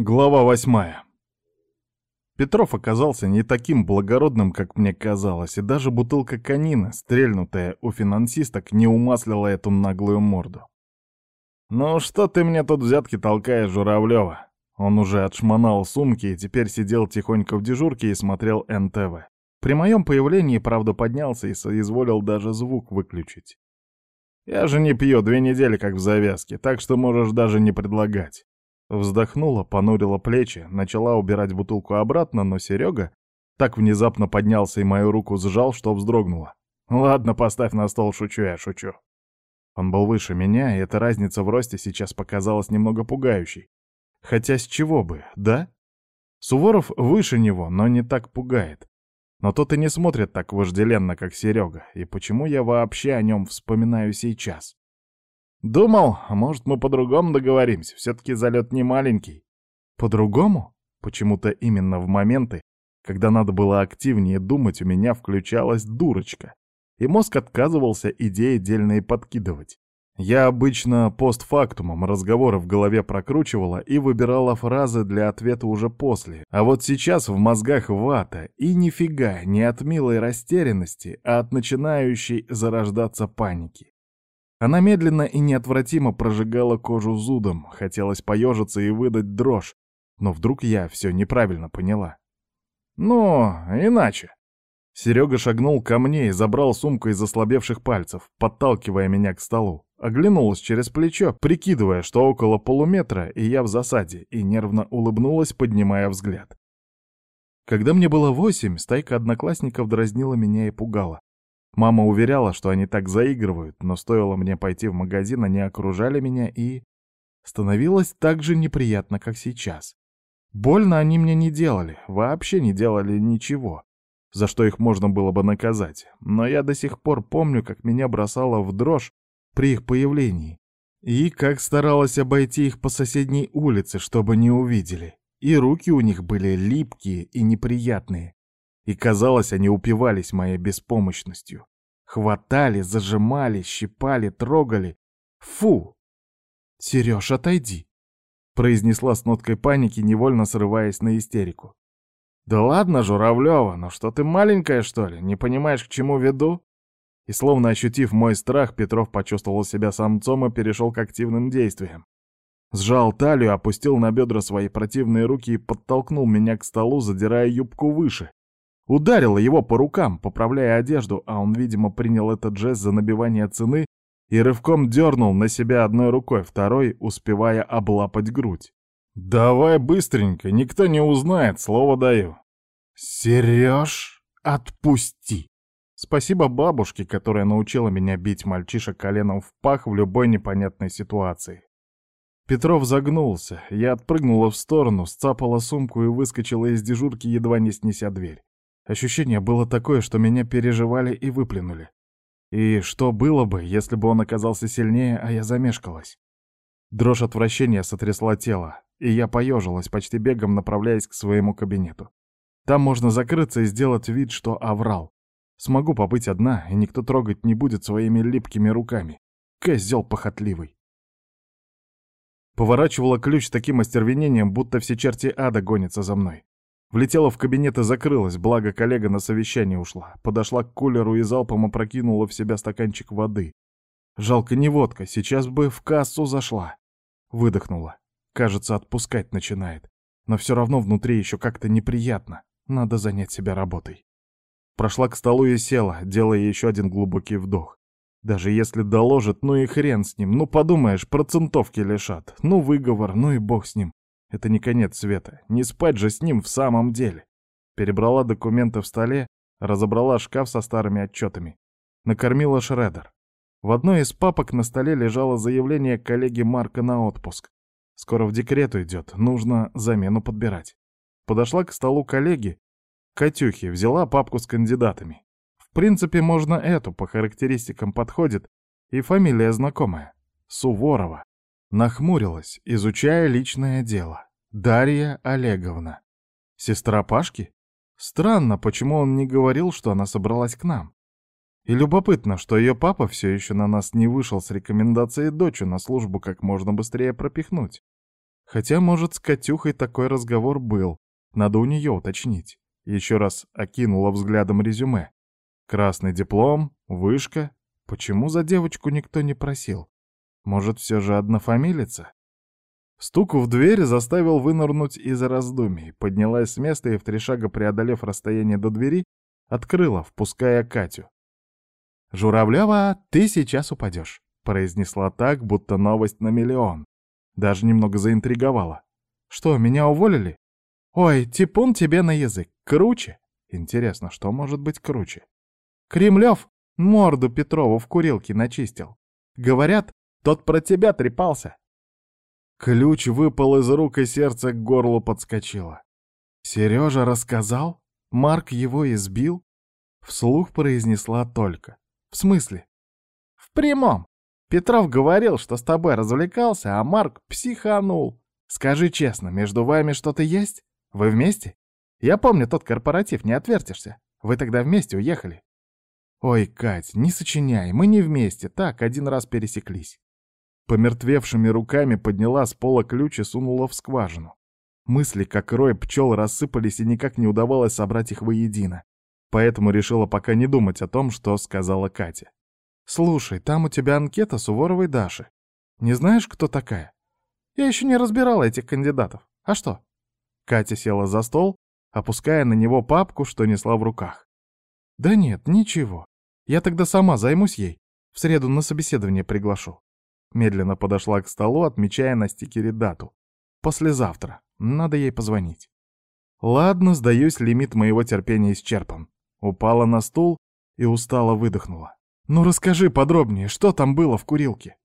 Глава восьмая. Петров оказался не таким благородным, как мне казалось, и даже бутылка конина, стрельнутая у финансисток, не умаслила эту наглую морду. «Ну что ты мне тут взятки толкаешь, Журавлёва?» Он уже отшмонал сумки и теперь сидел тихонько в дежурке и смотрел НТВ. При моем появлении, правда, поднялся и соизволил даже звук выключить. «Я же не пью две недели как в завязке, так что можешь даже не предлагать». Вздохнула, понурила плечи, начала убирать бутылку обратно, но Серега так внезапно поднялся и мою руку сжал, что вздрогнула. «Ладно, поставь на стол, шучу я, шучу». Он был выше меня, и эта разница в росте сейчас показалась немного пугающей. Хотя с чего бы, да? Суворов выше него, но не так пугает. Но тот и не смотрит так вожделенно, как Серега, и почему я вообще о нем вспоминаю сейчас? Думал, может, мы по-другому договоримся, все-таки залет не маленький. По-другому? Почему-то именно в моменты, когда надо было активнее думать, у меня включалась дурочка, и мозг отказывался идеи дельные подкидывать. Я обычно постфактумом разговоры в голове прокручивала и выбирала фразы для ответа уже после, а вот сейчас в мозгах вата, и нифига не от милой растерянности, а от начинающей зарождаться паники. Она медленно и неотвратимо прожигала кожу зудом, хотелось поежиться и выдать дрожь, но вдруг я все неправильно поняла. «Ну, иначе». Серега шагнул ко мне и забрал сумку из ослабевших пальцев, подталкивая меня к столу. Оглянулась через плечо, прикидывая, что около полуметра, и я в засаде, и нервно улыбнулась, поднимая взгляд. Когда мне было восемь, стайка одноклассников дразнила меня и пугала. Мама уверяла, что они так заигрывают, но стоило мне пойти в магазин, они окружали меня и... Становилось так же неприятно, как сейчас. Больно они мне не делали, вообще не делали ничего, за что их можно было бы наказать. Но я до сих пор помню, как меня бросало в дрожь при их появлении. И как старалась обойти их по соседней улице, чтобы не увидели. И руки у них были липкие и неприятные и, казалось, они упивались моей беспомощностью. Хватали, зажимали, щипали, трогали. Фу! «Сереж, отойди!» — произнесла с ноткой паники, невольно срываясь на истерику. «Да ладно, Журавлева, но что ты маленькая, что ли? Не понимаешь, к чему веду?» И словно ощутив мой страх, Петров почувствовал себя самцом и перешел к активным действиям. Сжал талию, опустил на бедра свои противные руки и подтолкнул меня к столу, задирая юбку выше. Ударила его по рукам, поправляя одежду, а он, видимо, принял этот жест за набивание цены и рывком дернул на себя одной рукой, второй успевая облапать грудь. «Давай быстренько, никто не узнает, слово даю». «Сереж, отпусти!» Спасибо бабушке, которая научила меня бить мальчишек коленом в пах в любой непонятной ситуации. Петров загнулся, я отпрыгнула в сторону, сцапала сумку и выскочила из дежурки, едва не снеся дверь. Ощущение было такое, что меня переживали и выплюнули. И что было бы, если бы он оказался сильнее, а я замешкалась? Дрожь отвращения сотрясла тело, и я поежилась, почти бегом направляясь к своему кабинету. Там можно закрыться и сделать вид, что оврал. Смогу побыть одна, и никто трогать не будет своими липкими руками. Козел похотливый. Поворачивала ключ с таким остервенением, будто все черти ада гонятся за мной. Влетела в кабинет и закрылась, благо коллега на совещание ушла. Подошла к кулеру и залпом опрокинула в себя стаканчик воды. Жалко не водка, сейчас бы в кассу зашла. Выдохнула. Кажется, отпускать начинает. Но все равно внутри еще как-то неприятно. Надо занять себя работой. Прошла к столу и села, делая еще один глубокий вдох. Даже если доложат, ну и хрен с ним. Ну подумаешь, процентовки лишат. Ну выговор, ну и бог с ним. Это не конец света. Не спать же с ним в самом деле. Перебрала документы в столе, разобрала шкаф со старыми отчетами. Накормила Шредер. В одной из папок на столе лежало заявление коллеги Марка на отпуск. Скоро в декрет уйдет, нужно замену подбирать. Подошла к столу коллеги, Катюхи, взяла папку с кандидатами. В принципе, можно эту, по характеристикам подходит, и фамилия знакомая. Суворова. Нахмурилась, изучая личное дело. Дарья Олеговна. Сестра Пашки? Странно, почему он не говорил, что она собралась к нам. И любопытно, что ее папа все еще на нас не вышел с рекомендацией дочу на службу как можно быстрее пропихнуть. Хотя, может, с Катюхой такой разговор был. Надо у нее уточнить. Еще раз окинула взглядом резюме. Красный диплом, вышка. Почему за девочку никто не просил? Может, все же однофамилица? Стук в дверь заставил вынырнуть из раздумий. Поднялась с места и, в три шага преодолев расстояние до двери, открыла, впуская Катю. «Журавлева, ты сейчас упадешь», — произнесла так, будто новость на миллион. Даже немного заинтриговала. «Что, меня уволили?» «Ой, типун тебе на язык. Круче?» Интересно, что может быть круче? Кремлев морду Петрову в курилке начистил. Говорят, тот про тебя трепался. Ключ выпал из рук, и сердце к горлу подскочило. Сережа рассказал? Марк его избил? Вслух произнесла только. В смысле? В прямом. Петров говорил, что с тобой развлекался, а Марк психанул. Скажи честно, между вами что-то есть? Вы вместе? Я помню тот корпоратив, не отвертишься. Вы тогда вместе уехали. Ой, Кать, не сочиняй, мы не вместе, так, один раз пересеклись. Помертвевшими руками подняла с пола ключ и сунула в скважину. Мысли, как рой пчел, рассыпались и никак не удавалось собрать их воедино. Поэтому решила пока не думать о том, что сказала Катя. «Слушай, там у тебя анкета Суворовой Даши. Не знаешь, кто такая? Я еще не разбирала этих кандидатов. А что?» Катя села за стол, опуская на него папку, что несла в руках. «Да нет, ничего. Я тогда сама займусь ей. В среду на собеседование приглашу». Медленно подошла к столу, отмечая на стикере дату. «Послезавтра. Надо ей позвонить». «Ладно, сдаюсь, лимит моего терпения исчерпан». Упала на стул и устало выдохнула. «Ну расскажи подробнее, что там было в курилке?»